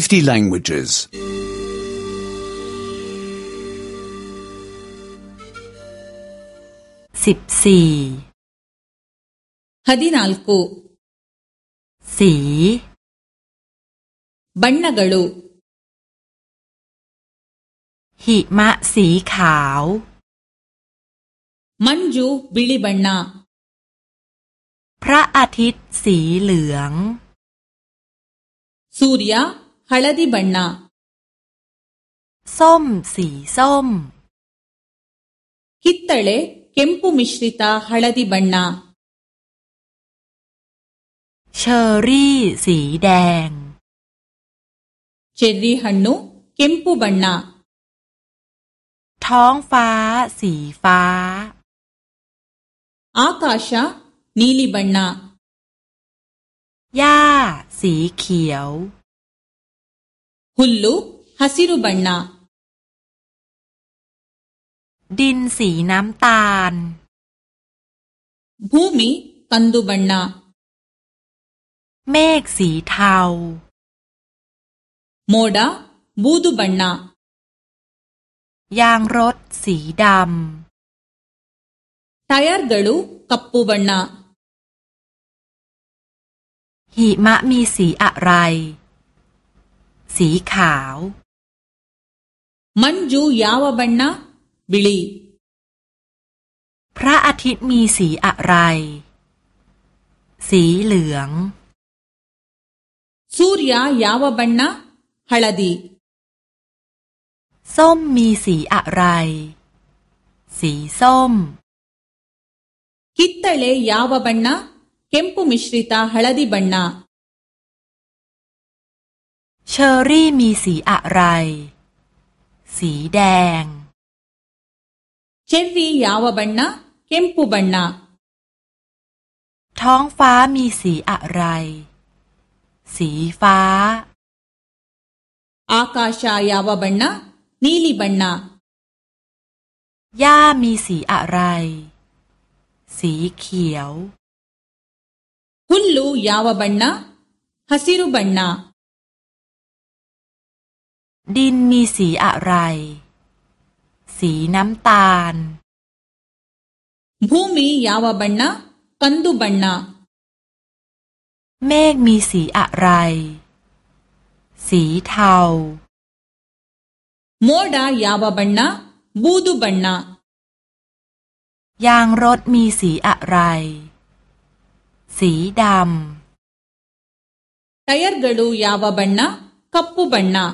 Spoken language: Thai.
50 languages. 14. ฮัดีนัลโคสีบันนักลหิมะสีขาว มันจูบิลีบันนาพระอาทิตย์สีเหลือง สุริยะ ಹಳದಿ ಬಣ್ಣ ಸೋಮ್ ಸಿ ಸೋಮ್ ಕಿತ್ತಳೆ ಕೆಂಪು ಮಿಶ್ರಿತ ಹಳದಿ ಬಣ್ಣ ಶರೀ ಸಿ ಡ್ಯಾಂಗ್ ಚೆರ್ರಿ ಹಣ್ಣು ಕೆಂಪು ಬಣ್ಣ ท้องฟ้าสีฟ้า อากาศนีลีบรรณาหญ้าสีเขียวหุ่ ಹುಲ್ಲು ಹಸಿರು ಬ นนาดินสีน้ำตาล ಭೂಮಿ ಕಂದು ಬ นนาเมฆสีเทาโม ಮೋಡ ಬೂದು ಬ นนายางรถสีดำทายร์กลูกับปูบันนาหิมะมีสีอะไรสีขาว มันจูยาวบันนะ บิลี พระอาทิตย์มีสีอะไร สีเหลือง สุริยายาวบันนะฮัลดี ส้มมีสีอะไร สีส้ม คิดเตเลยาวบันนะเข็มปุมิชริตาฮัลดีบันนาเชอร์รี่มีสีอะไร สีแดง เชอร์รี่ยาวบันนะเข้มปูบันนะท้องฟ้ามีสีอะไร สีฟ้า อากาศยาวบันนะนีลีบันนะหญ้ามีสีอะไร สีเขียวุ่นลูยาวบันน ಣ ฮัสิรุบันนะดินมีสีอะไร สีน้ำตาลภูมียาวบันนาคันดูบันนาเมฆมีสีอะไร สีเทาโมดายาวบันนาบูดูบันนายางรถมีสีอะไร สีดำไทร์กระดูยาวบันนาคับปูบันนา